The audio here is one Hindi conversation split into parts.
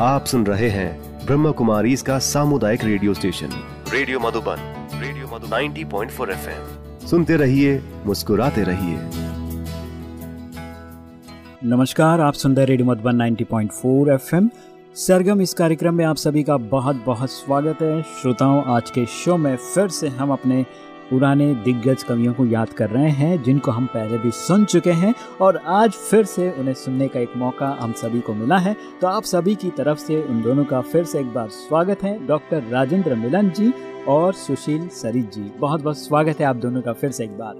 आप सुन रहे हैं ब्रह्म कुमारी इसका सामुदायिक radio station. Radio Madhuban radio Madhuban. 90.4 FM. सुनते रहिए मुस्कुराते रहिए। नमस्कार आप सुन रहे रेडियो मधुबन 90.4 एफएम। सरगम इस कार्यक्रम में आप सभी का बहुत बहुत स्वागत है। श्रोताओं आज के शो में फिर से हम अपने पुराने दिग्गज कवियों को याद कर रहे हैं जिनको हम पहले भी सुन चुके हैं और आज फिर से उन्हें सुनने का एक मौका हम सभी को मिला है। तो आप सभी की तरफ़ से उन दोनों का फिर से एक बार स्वागत है। डॉक्टर राजेंद्र मिलन जी और सुशील सरित जी बहुत बहुत स्वागत है आप दोनों का फिर से एक बार।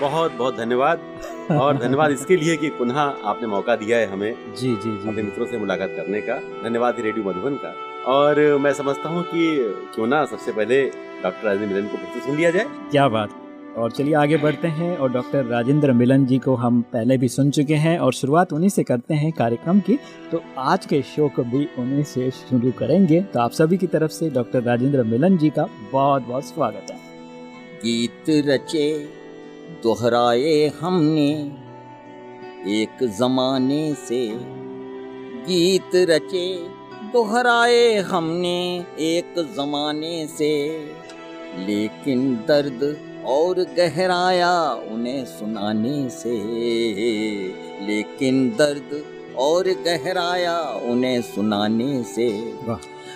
बहुत बहुत धन्यवाद और धन्यवाद इसके लिए कि पुनः आपने मौका दिया है हमें जी जी जी अपने मित्रों से मुलाकात करने का। धन्यवाद रेडियो मधुबन का। और मैं समझता हूँ कि क्यों ना सबसे पहले डॉक्टर राजेंद्र मिलन को फिर से सुन लिया जाए। क्या बात। और चलिए आगे बढ़ते हैं और डॉक्टर राजेंद्र मिलन जी को हम पहले भी सुन चुके हैं और शुरुआत उन्हीं से करते हैं कार्यक्रम की। तो आज के शो को भी उन्हीं से शुरू करेंगे। तो आप सभी की तरफ़ से डॉक्टर राजेंद्र मिलन जी का बहुत बहुत स्वागत है। गीत रचे दोहराए हमने एक जमाने से गीत रचे दोहराए हमने एक जमाने से। लेकिन दर्द और गहराया उन्हें सुनाने से। लेकिन दर्द और गहराया उन्हें सुनाने से।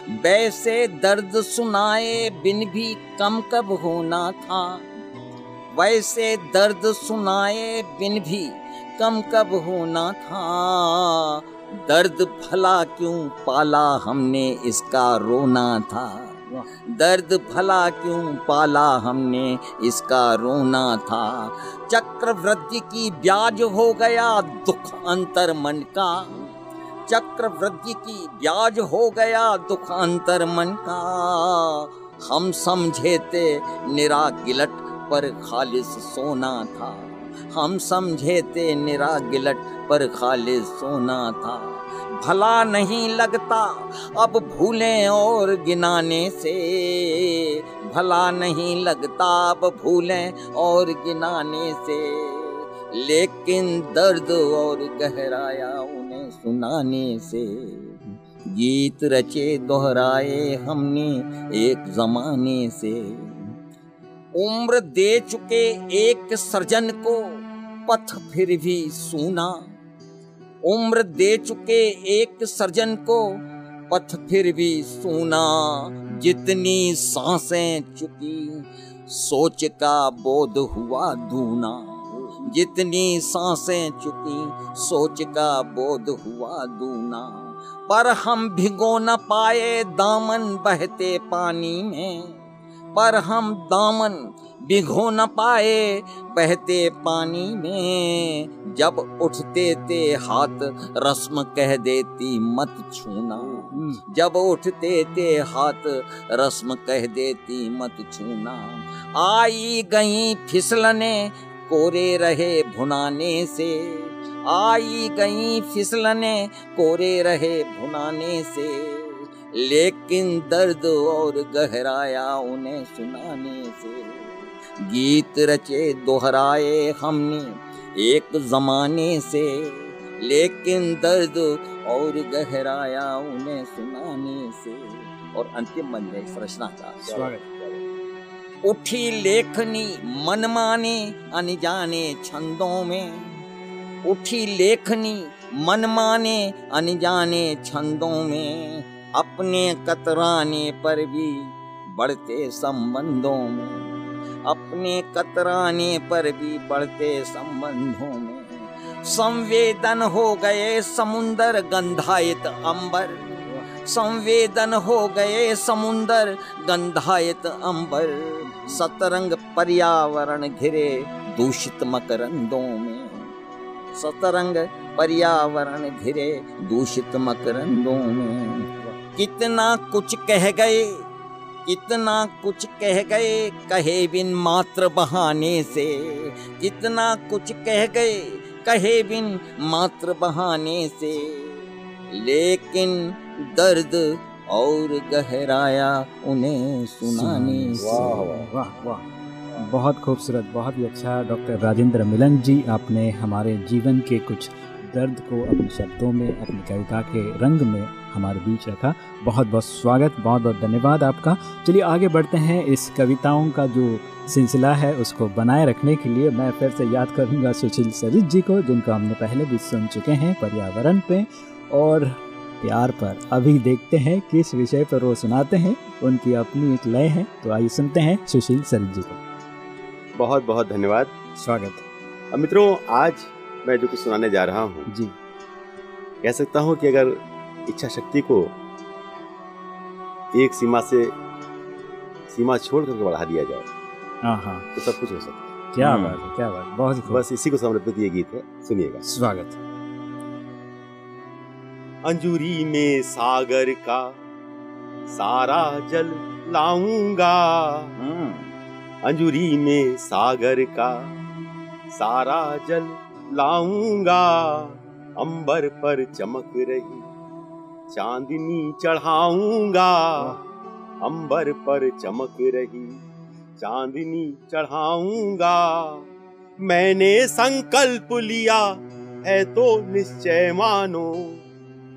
वैसे दर्द सुनाए बिन भी कम कब होना था। वैसे दर्द सुनाए बिन भी कम कब होना था। दर्द भला क्यों पाला हमने इसका रोना था? दर्द भला क्यों पाला हमने इसका रोना था? चक्रवृद्धि की ब्याज हो गया दुख अंतर मन का। चक्रवृद्धि की ब्याज हो गया दुख अंतर मन का। हम समझे थे निरा गिलट पर खालिस सोना था। हम समझे थे निरा गिलट पर खालिस सोना था। भला नहीं लगता, अब भूलें और गिनाने से। भला नहीं लगता, अब भूलें और गिनाने से। लेकिन दर्द और गहराया उन्हें सुनाने से। गीत रचे दोहराए हमने एक जमाने से। उम्र दे चुके एक सर्जन को पथ फिर भी सुना। उम्र दे चुके एक सर्जन को पथ फिर भी सुना। जितनी साँसें चुकी, सोच का बोध हुआ दूना। जितनी साँसें चुकी, सोच का बोध हुआ दूना। पर हम भिगो न पाए दामन बहते पानी में। पर हम दामन भिगो न पाए। बहते पानी में जब उठते थे हाथ रस्म कह देती मत छूना। जब उठते थे हाथ रस्म कह देती मत छूना। आई गई फिसलने कोरे रहे भुनाने से। आई गई फिसलने कोरे रहे भुनाने से। लेकिन दर्द और गहराया उन्हें सुनाने से गीत रचे दोहराए हमने एक जमाने से। लेकिन दर्द और गहराया उन्हें सुनाने से। और अंतिम बन जाए इस रचना का उठी लेखनी मनमाने अनजाने छंदों में। उठी लेखनी मनमाने अनजाने छंदों में। अपने कतराने पर भी बढ़ते संबंधों में, अपने कतराने पर भी बढ़ते संबंधों में। संवेदन हो गए समुंदर गंधायत अंबर, संवेदन हो गए समुंदर गंधायत अंबर। सतरंग पर्यावरण घिरे दूषित मकरंदों में सतरंग पर्यावरण घिरे दूषित मकरंदों में। कितना कुछ कह गए कितना कुछ कह गए कहे बिन मात्र बहाने से। कितना कुछ कह गए कहे बिन मात्र बहाने से। लेकिन दर्द और गहराया उन्हें सुनाने से। वाह वाह। बहुत खूबसूरत, बहुत ही अच्छा डॉक्टर राजेंद्र मिलन जी, आपने हमारे जीवन के कुछ दर्द को अपने शब्दों में, अपनी कविता के रंग में हमारे बीच रखा। बहुत बहुत स्वागत, बहुत बहुत धन्यवाद आपका। चलिए आगे बढ़ते हैं इस कविताओं का जो सिलसिला है, उसको बनाए रखने के लिए मैं फिर से याद करूँगा सुशील सरित जी को, जिनको हमने पहले भी सुन चुके हैं पर्यावरण पे। और प्यार पर अभी देखते हैं, किस विषय पर वो सुनाते हैं, उनकी अपनी एक लय है तो आइए सुनते हैं सुशील सरित जी को। बहुत बहुत धन्यवाद। स्वागत। अब मित्रों आज मैं जो कुछ सुनाने जा रहा हूँ जी। कह सकता हूँ कि अगर इच्छा शक्ति को एक सीमा से सीमा छोड़ करके बढ़ा दिया जाए तो सब कुछ हो सकता है। क्या हम्म। बात है क्या बात बहुत ही बस इसी को समर्पित ये गीत है सुनिएगा। स्वागत। अंजूरी में सागर का सारा जल लाऊँगा। हम्म, अंजूरी में सागर का सारा जल लाऊँगा। अंबर पर चमक रही चांदनी चढ़ाऊँगा। अंबर पर चमक रही चांदनी चढ़ाऊँगा। मैंने संकल्प लिया है तो निश्चय मानो।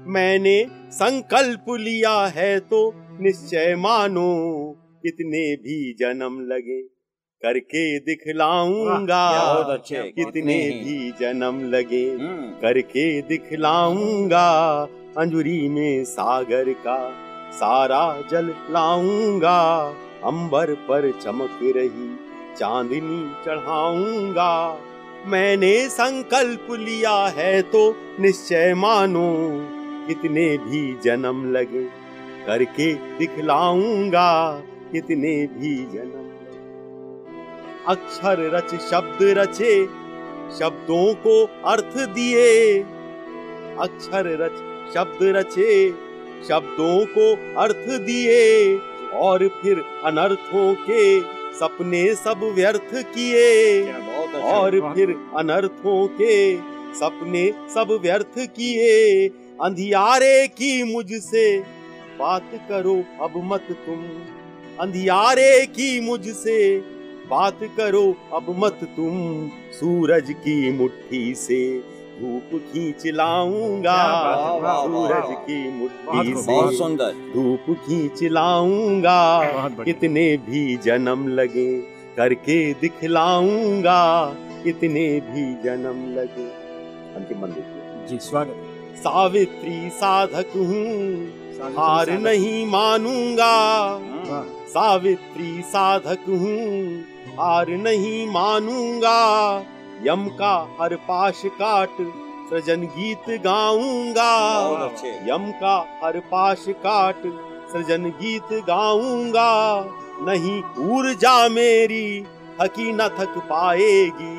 मैंने संकल्प लिया है तो निश्चय मानो। कितने भी जन्म लगे करके दिखलाऊँगा। अच्छे, कितने भी जन्म लगे हम्म, करके दिखलाऊँगा। अंजुरी में सागर का सारा जल लाऊँगा। अंबर पर चमक रही चांदनी चढ़ाऊँगा। मैंने संकल्प लिया है तो निश्चय मानो कितने भी जन्म लगे करके दिखलाऊँगा। कितने भी जन्म। अक्षर रच शब्द रचे शब्दों को अर्थ दिए। अक्षर रच शब्द रचे शब्दों को अर्थ दिए। और फिर अनर्थों के सपने सब व्यर्थ किए। और फिर अनर्थों के सपने सब व्यर्थ किए। अंधियारे की मुझसे बात करो अब मत तुम। अंधियारे की मुझसे बात करो अब मत तुम सूरज की मुट्ठी से। धूप खींच लाऊँगा सूरज की मुट्ठी से। सुंदर। धूप खींच लाऊँगा कितने भी जन्म लगे करके दिखलाऊँगा कितने भी जन्म लगे। अंतिम देखिए जी स्वागत। सावित्री साधक हूँ। हार नहीं मानूँगा। सावित्री साधक हूँ। हार नहीं मानूँगा। यम का हर पाश काट सृजन गीत गाऊँगा। यम का हर पाश काट सृजन गीत गाऊँगा। नहीं ऊर्जा मेरी हकी न थक पाएगी।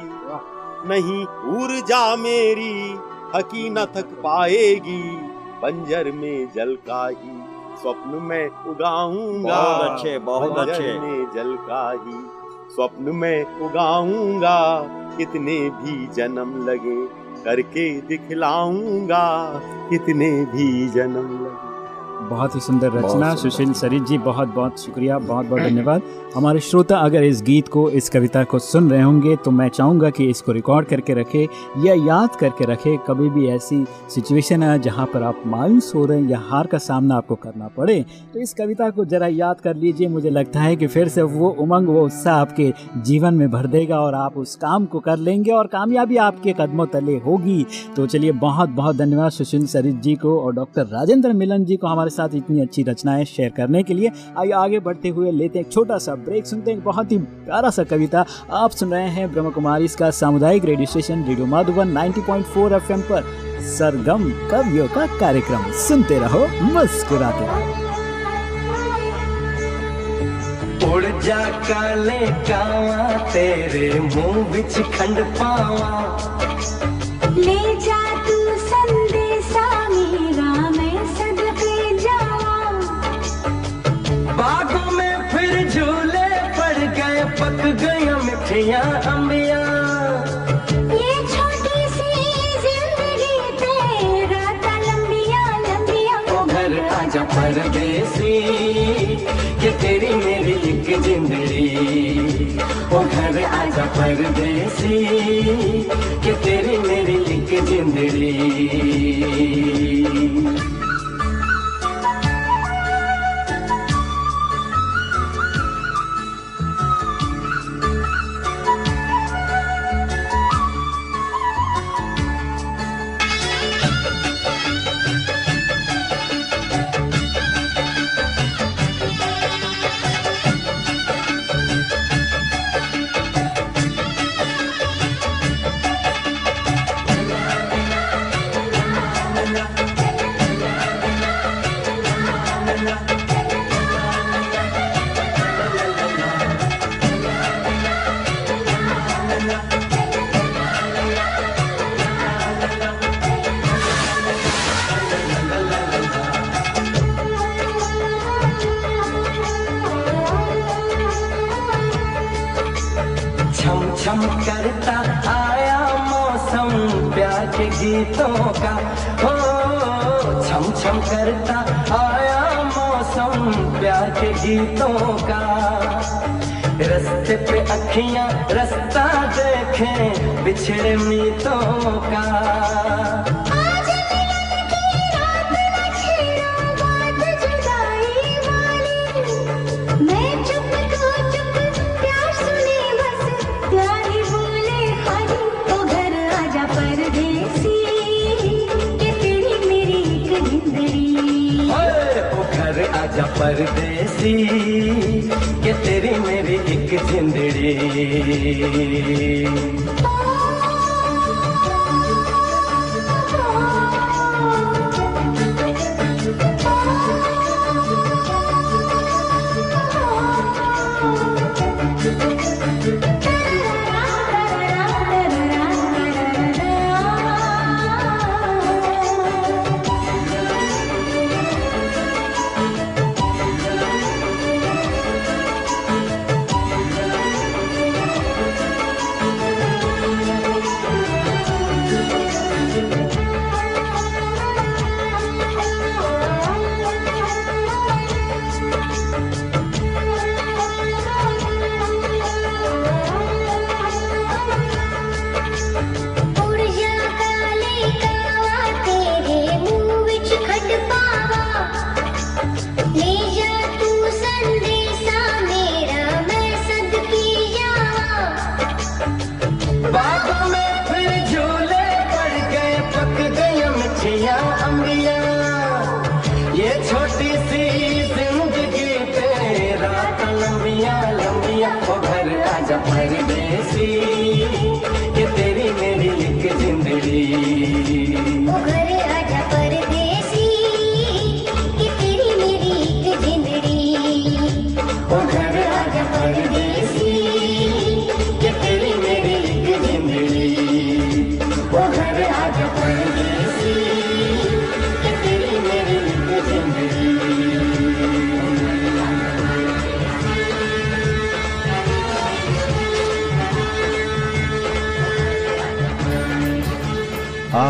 नहीं ऊर्जा मेरी थकी न थक पाएगी। बंजर में जल का ही स्वप्न में उगाऊँगा। बहुत अच्छे बहुत अच्छे। में जल का ही स्वप्न में उगाऊँगा। कितने भी जन्म लगे करके दिखलाऊँगा। कितने भी जन्म लगे। बहुत ही सुंदर रचना सुशील सरित जी बहुत बहुत शुक्रिया बहुत बहुत धन्यवाद। हमारे श्रोता अगर इस गीत को इस कविता को सुन रहे होंगे तो मैं चाहूँगा कि इसको रिकॉर्ड करके रखें या याद करके रखें। कभी भी ऐसी सिचुएशन है जहाँ पर आप मायूस हो रहे हैं या हार का सामना आपको करना पड़े तो इस कविता को ज़रा याद कर लीजिए। मुझे लगता है कि फिर से वो उमंग वो उत्साह आपके जीवन में भर देगा और आप उस काम को कर लेंगे और कामयाबी आपके कदमों तले होगी। तो चलिए बहुत बहुत धन्यवाद सुशील सरित जी को और डॉक्टर राजेंद्र मिलन जी को हमारे साथ इतनी अच्छी रचनाएँ शेयर करने के लिए आइए आगे बढ़ते हुए लेते हैं एक छोटा सा ब्रेक सुनते हैं बहुत ही प्यारा सा कविता। आप सुन रहे हैं ब्रह्म कुमारी इसका सामुदायिक radio station radio Madhuban 90.4 FM पर सरगम कवियों का कार्यक्रम। सुनते रहो मुस्कुराते रहो। उड़ जा काले कावा तेरे मुँह बिच खंड पावा। ले जा परदेसी कि तेरी मेरी एक जिंदड़ी। ओ घर आजा परदेसी कि तेरी मेरी एक जिंदड़ी। गीतों का। हो छम छम करता आया मौसम प्यार के गीतों का। रस्ते पे अखियाँ रास्ता देखें, बिछड़े मीतों का। परदेसी के तेरी मेरी एक जिंदड़ी।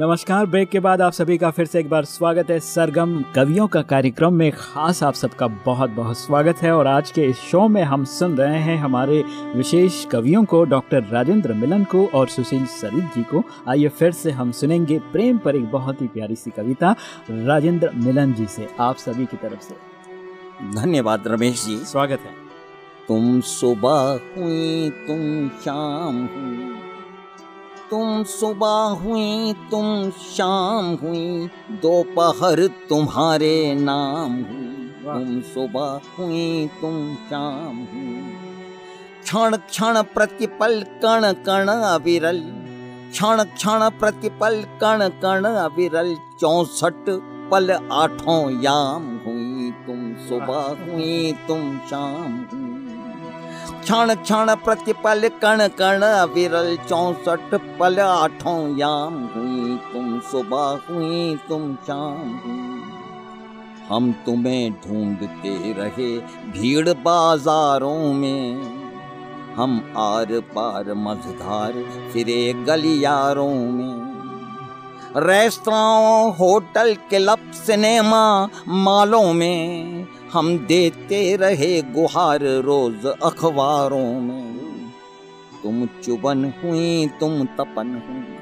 नमस्कार ब्रेक के बाद आप सभी का फिर से एक बार स्वागत है सरगम कवियों का कार्यक्रम में। खास आप सबका बहुत बहुत स्वागत है और आज के इस शो में हम सुन रहे हैं हमारे विशेष कवियों को डॉक्टर राजेंद्र मिलन को और सुशील सरित जी को। आइए फिर से हम सुनेंगे प्रेम पर एक बहुत ही प्यारी सी कविता राजेंद्र मिलन जी से आप सभी की तरफ़ से। धन्यवाद रमेश जी। स्वागत है। तुम सुबह हुई तुम शाम हुई तुम सुबह हुई तुम शाम हुई दोपहर तुम्हारे नाम हुई। तुम सुबह हुई तुम शाम हुई। क्षण क्षण प्रतिपल कण कण अविरल। क्षण क्षण प्रतिपल कण कण अविरल। चौसठ पल आठों याम हुई। तुम सुबह हुई तुम शाम हुई। क्षण क्षण प्रतिपल कण कण अविरल चौसठ पल आठों याम हुई। तुम सुबह हुई, तुम शाम हुई। हम तुम्हें ढूंढते रहे भीड़ बाजारों में। हम आर पार मझधार फिरे गलियारों में। रेस्तरां, होटल, क्लब, सिनेमा, मालों में। हम देते रहे गुहार रोज अखबारों में। तुम चुबन हुई, तुम तपन हुई।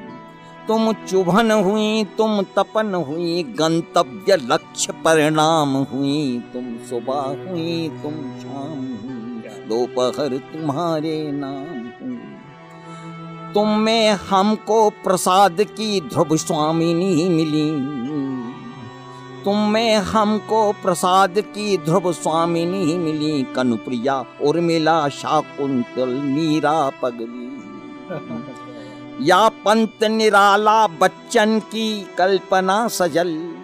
तुम चुभन हुई, तुम तपन हुई। गंतव्य लक्ष्य परिणाम हुई। तुम सुबह हुई, तुम शाम हुई। दोपहर तुम्हारे नाम हुई। तुम में हमको प्रसाद की ध्रुव स्वामिनी मिली। तुम में हमको प्रसाद की ध्रुव स्वामिनी मिली कनुप्रिया उर्मिला शाकुंतल मीरा पगली। या पंत निराला बच्चन की कल्पना सजल।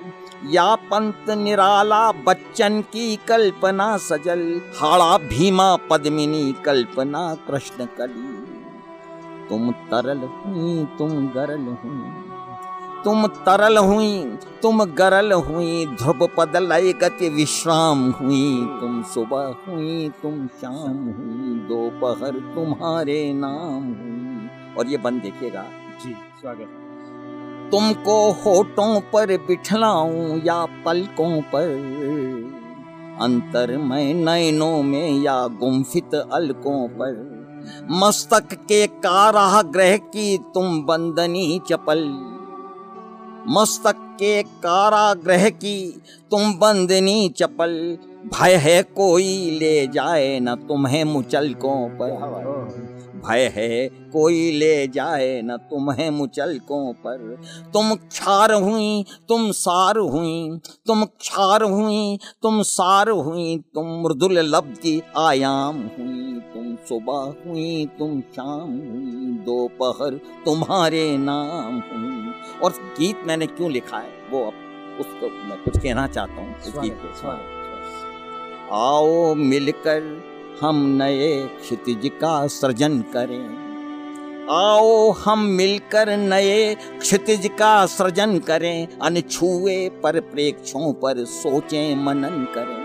या पंत निराला बच्चन की कल्पना सजल। हाड़ा भीमा पद्मिनी कल्पना कृष्ण कली। तुम तरल हुई तुम गरल हुई। तुम तरल हुई तुम गरल हुई ध्रुव पद लय गति विश्राम हुई तुम सुबह हुई तुम शाम हुई दोपहर तुम्हारे नाम हुई। और ये बंद देखिएगा। जी स्वागत। तुमको होठों पर बिठलाऊं या पलकों पर अंतर में नयनों में या गुम्फित अलकों पर मस्तक के कारागृह की तुम बंदनी चपल मस्तक के कारागृह की, तुम बंदनी चपल, भय है कोई ले जाए न तुम्हें मुचलकों पर भय है कोई ले जाए न तुम्हें मुचलकों पर। तुम क्षार हुई तुम सार हुई तुम क्षार हुई तुम सार हुई तुम मृदुल लब्धि आयाम हुई तुम सुबह हुई तुम शाम हुई दोपहर तुम्हारे नाम हुई। और गीत मैंने क्यों लिखा है? वो अब उसको मैं कुछ कहना चाहता हूँ को। आओ मिलकर हम नए क्षितिज का सृजन करें। आओ हम मिलकर नए क्षितिज का सृजन करें। अनछुए पर प्रेक्षों पर सोचें, मनन करें।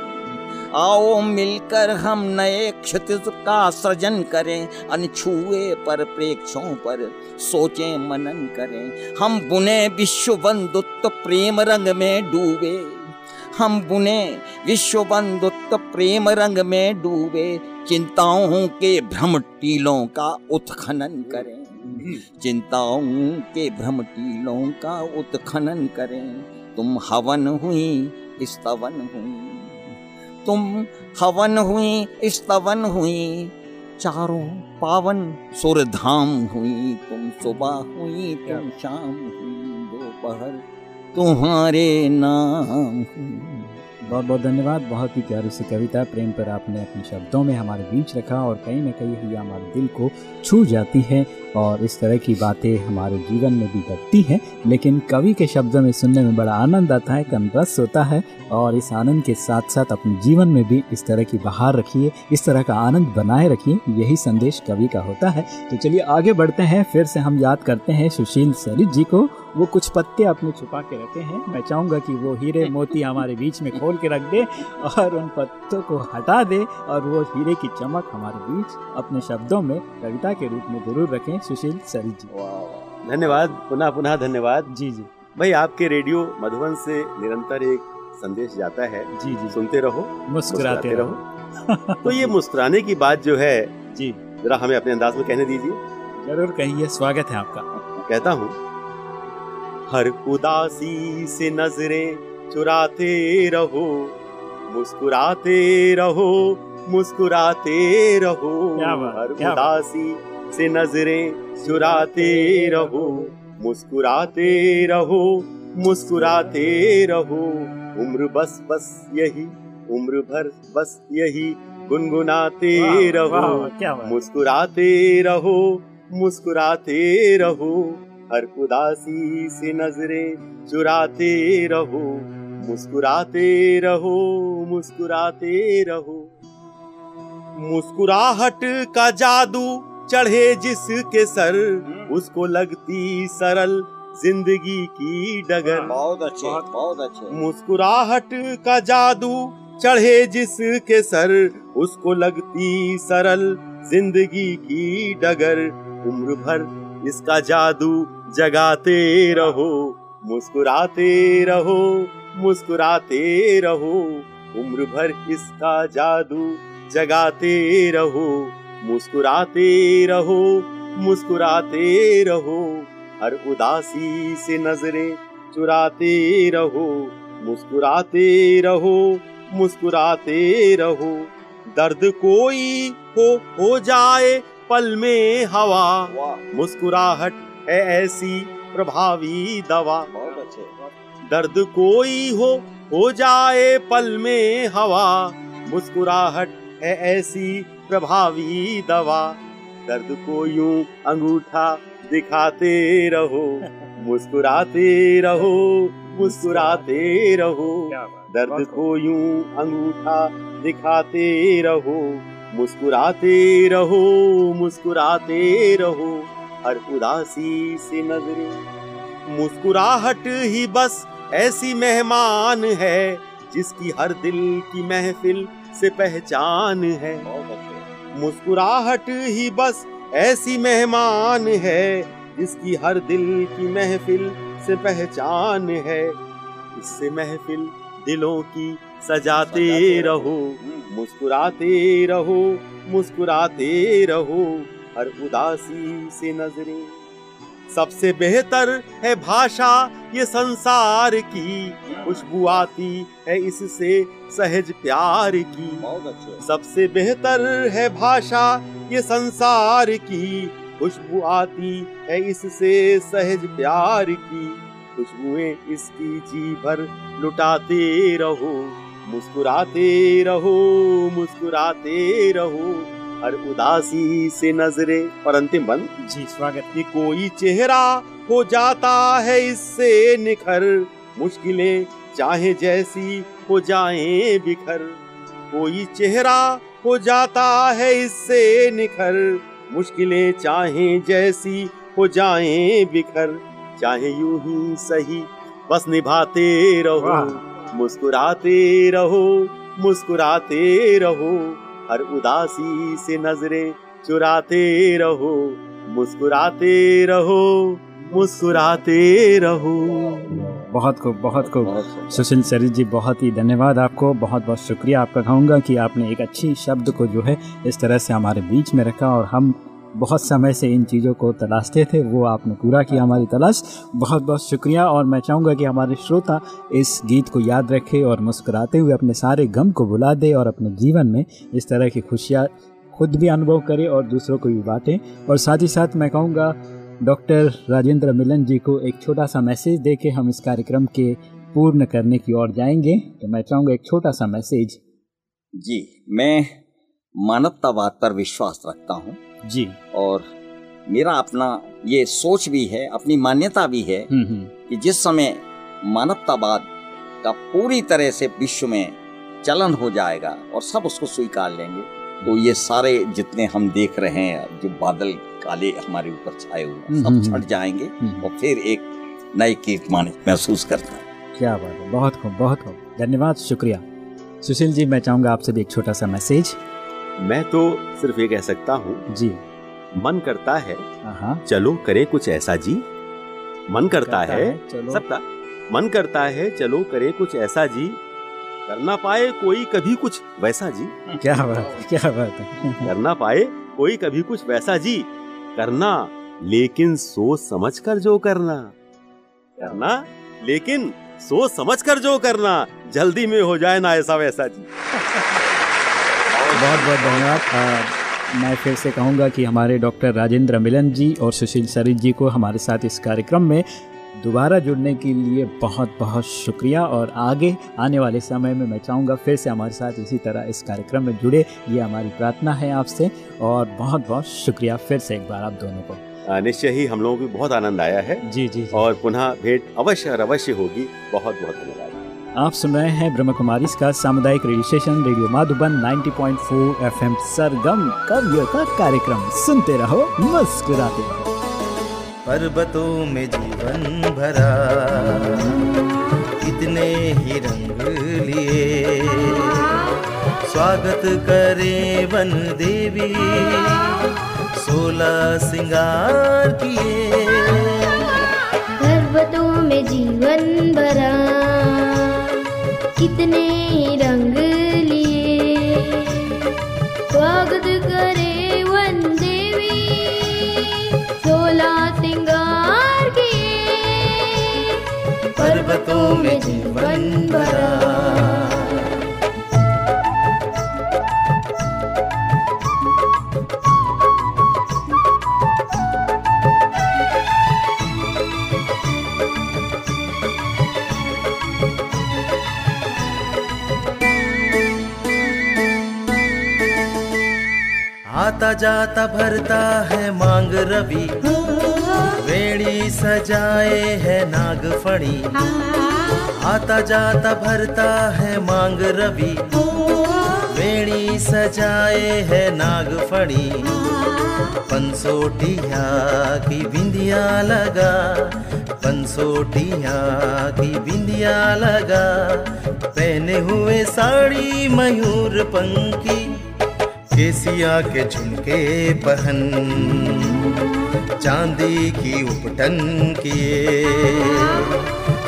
आओ मिलकर हम नए क्षितिज का सृजन करें। अनछुए पर प्रेक्षों पर सोचें, मनन करें। हम बुने विश्व बंधुत्व प्रेम रंग में डूबे। हम बुने विश्व बंधुत्व प्रेम रंग में डूबे। चिंताओं के भ्रम टीलों का उत्खनन करें। चिंताओं के भ्रम टीलों का उत्खनन करें। तुम हवन हुई स्तवन हुई। तुम हवन हुई स्तवन हुई। चारों पावन सुरधाम हुई। तुम सुबह हुई तुम शाम हुई। दोपहर तुम्हारे नाम बहुत बहुत धन्यवाद। बहुत ही प्यारी सी कविता, प्रेम पर आपने अपने शब्दों में हमारे बीच रखा और कहीं ना कहीं हमारे दिल को छू जाती है। और इस तरह की बातें हमारे जीवन में भी घटती हैं, लेकिन कवि के शब्दों में सुनने में बड़ा आनंद आता है कनरस होता है और इस आनंद के साथ साथ अपने जीवन में भी इस तरह की बहार रखिए, इस तरह का आनंद बनाए रखिए, यही संदेश कवि का होता है। तो चलिए आगे बढ़ते हैं, फिर से हम याद करते हैं सुशील सरित जी को, वो कुछ पत्ते अपने छुपा के रखे हैं, मैं चाहूँगा कि वो हीरे मोती हमारे बीच में खोल के रख दे और उन पत्तों को हटा दे और वो हीरे की चमक हमारे बीच अपने शब्दों में कविता के रूप में ज़रूर रखें। सुशील सरित जी। धन्यवाद पुनः पुनः धन्यवाद। जी जी। भाई आपके रेडियो मधुबन से निरंतर एक संदेश जाता है। जी जी। सुनते रहो मुस्कुराते रहो। तो ये मुस्कुराने की बात जो है जी। जरा हमें अपने अंदाज में कहने दीजिए। ज़रूर कहिए स्वागत है आपका। कहता हूँ हर उदासी से नज़रें चुराते रहो मुस्कुराते रहो मुस्कुराते रहो। क्या हर क्या उदासी से नज़रें चुराते रहो मुस्कुराते रहो मुस्कुराते रहो। उम्र बस बस यही उम्र भर बस यही गुनगुनाते रहो मुस्कुराते रहो मुस्कुराते रहो। हर उदासी से नज़रें चुराते रहो मुस्कुराते रहो मुस्कुराते रहो। मुस्कुराहट का जादू चढ़े जिसके सर उसको लगती सरल ज़िंदगी की डगर। बहुत अच्छे बहुत अच्छे। मुस्कुराहट का जादू चढ़े जिसके सर उसको लगती सरल ज़िंदगी की डगर। उम्र भर इसका जादू जगाते रहो मुस्कुराते रहो मुस्कुराते रहो। उम्र भर इसका जादू जगाते रहो। मुस्कुराते रहो मुस्कुराते रहो हर उदासी से नज़रें चुराते रहो मुस्कुराते रहो मुस्कुराते रहो दर्द कोई हो हो जाए पल में हवा मुस्कुराहट है ऐसी प्रभावी दवा दर्द कोई हो हो जाए पल में हवा मुस्कुराहट है ऐसी प्रभावी दवा। दर्द को यूँ अंगूठा दिखाते रहो मुस्कुराते रहो मुस्कुराते रहो। दर्द को यूँ अंगूठा दिखाते रहो मुस्कुराते रहो मुस्कुराते रहो। हर उदासी से नज़रें मुस्कुराहट ही बस ऐसी मेहमान है जिसकी हर दिल की महफिल से पहचान है। मुस्कुराहट ही बस ऐसी मेहमान है जिसकी हर दिल की महफिल से पहचान है। इससे महफिल दिलों की सजाते रहो मुस्कुराते रहो मुस्कुराते रहो। हर उदासी से नज़रें सबसे बेहतर है भाषा ये संसार की। खुशबू आती है इससे सहज प्यार की। सबसे बेहतर है भाषा ये संसार की। खुशबू आती है इससे सहज प्यार की। खुशबुएँ इसकी जी भर लुटाते रहो मुस्कुराते रहो मुस्कुराते रहो। हर उदासी से नज़रें। और अंतिम बंद। जी स्वागत। की कोई चेहरा हो जाता है इससे निखर। मुश्किलें चाहे जैसी हो जाए बिखर। कोई चेहरा हो जाता है इससे निखर। मुश्किलें चाहे जैसी हो जाए बिखर। चाहे यूँ ही सही बस निभाते रहो। मुस्कुराते रहो मुस्कुराते रहो। हर उदासी से नज़रें चुराते रहो मुस्कुराते रहो मुस्कुराते रहो। बहुत खूब बहुत खूब। सुशील सरित जी बहुत ही धन्यवाद आपको बहुत बहुत शुक्रिया आपका कहूँगा कि आपने एक अच्छी शब्द को जो है इस तरह से हमारे बीच में रखा और हम बहुत समय से इन चीज़ों को तलाशते थे, वो आपने पूरा किया हमारी तलाश। बहुत बहुत शुक्रिया और मैं चाहूँगा कि हमारे श्रोता इस गीत को याद रखे और मुस्कुराते हुए अपने सारे गम को भुला दे और अपने जीवन में इस तरह की खुशियाँ खुद भी अनुभव करें और दूसरों को भी बांटें। और साथ ही साथ मैं कहूँगा, डॉक्टर राजेंद्र मिलन जी को एक छोटा सा मैसेज दे के हम इस कार्यक्रम के पूर्ण करने की ओर जाएँगे। तो मैं चाहूँगा एक छोटा सा मैसेज। जी, मैं मानवतावाद पर विश्वास रखता हूँ। जी। और मेरा अपना ये सोच भी है अपनी मान्यता भी है हम्म हम्म। कि जिस समय मानवतावाद का पूरी तरह से विश्व में चलन हो जाएगा और सब उसको स्वीकार लेंगे तो ये सारे जितने हम देख रहे हैं जो बादल काले हमारे ऊपर छाए हुए हैं हम्म, सब छट जाएँगे। और फिर एक नए कीर्तमान महसूस करता है। क्या बात है बहुत खूब बहुत खूब। धन्यवाद शुक्रिया। सुशील जी मैं चाहूँगा आपसे भी एक छोटा सा मैसेज। मैं तो सिर्फ़ ये कह सकता हूँ जी। मन करता है। हाँ। चलो करे कुछ ऐसा जी। मन करता है चलो। सबका। मन करता है चलो करे कुछ ऐसा जी। कर ना पाए कोई कभी कुछ वैसा जी। क्या बात क्या बात है। कर ना पाए कोई कभी कुछ वैसा जी। करना लेकिन सोच समझ कर जो करना। करना लेकिन सोच समझ कर जो करना। जल्दी में हो जाए ना ऐसा वैसा जी। बहुत बहुत धन्यवाद। मैं फिर से कहूँगा कि हमारे डॉक्टर राजेंद्र मिलन जी और सुशील सरित जी को हमारे साथ इस कार्यक्रम में दोबारा जुड़ने के लिए बहुत बहुत शुक्रिया और आगे आने वाले समय में मैं चाहूँगा फिर से हमारे साथ इसी तरह इस कार्यक्रम में जुड़े। ये हमारी प्रार्थना है आपसे और बहुत बहुत शुक्रिया फिर से एक बार आप दोनों को। निश्चय ही हम लोगों को बहुत आनंद आया है। जी जी, जी। और पुनः भेंट अवश्य और अवश्य होगी। बहुत बहुत धन्यवाद। आप सुन रहे हैं ब्रह्म कुमारी का सामुदायिक radio station, radio Madhuban 90.4 FM सरगम। कवियों का कार्यक्रम? सुनते रहो, मुस्कुराते रहो। पर्वतों में जीवन भरा कितने ही रंग लिए। स्वागत करे वन देवी, सोलह सिंगार किए। पर्वतों में जीवन भरा। कितने रंग लिए। स्वागत करे वन देवी सोलह सिंगार किए। पर्वतों में जीवन भरा। आता जाता भरता है मांग रवि। वेणी सजाए है नागफणी आता जाता भरता है मांग रवि। वेणी सजाए है नागफणी पंसोटिया की बिंदिया लगा। पंसोटिया की बिंदिया लगा। पहने हुए साड़ी मयूर पंखी। केसिया के झुमके पहन, चांदी की उपटन किए।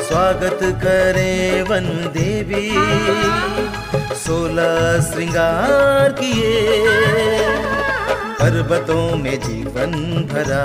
स्वागत करे वन देवी सोलह श्रृंगार किए। पर्वतों में जीवन भरा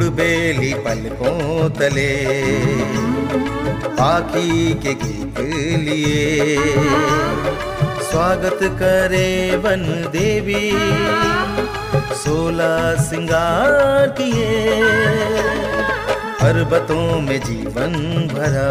गुड़बेली पलकों तले पाखी के गीत लिए। स्वागत करे वन देवी, सोला सिंगार किए। पर्वतों में जीवन भरा।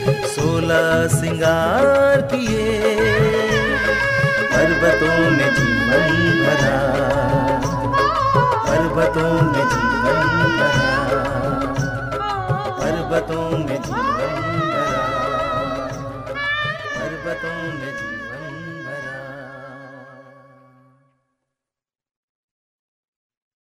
सोलह सिंगार किए पर्वतों में जीवन भरा। पर्वतों में जीवन भरा। पर्वतों में जीवन